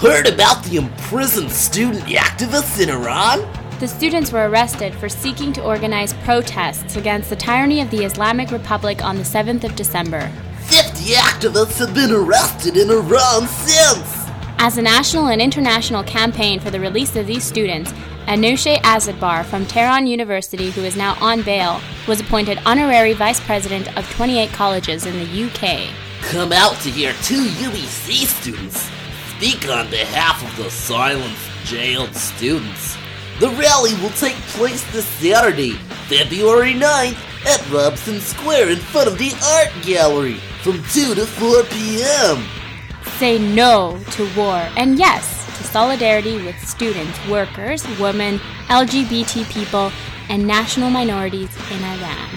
Heard about the imprisoned student activists in Iran? The students were arrested for seeking to organize protests against the tyranny of the Islamic Republic on the 7th of December. 50 activists have been arrested in Iran since. As a national and international campaign for the release of these students, Anousheh Azadbar from Tehran University, who is now on bail, was appointed honorary vice president of 28 colleges in the UK. Come out to hear two UBC students speak on behalf of the silenced, jailed students. The rally will take place this Saturday, February 9th at Robson Square in front of the Art Gallery from 2 to 4 p.m. Say no to war and yes to solidarity with students, workers, women, LGBT people, and national minorities in Iran.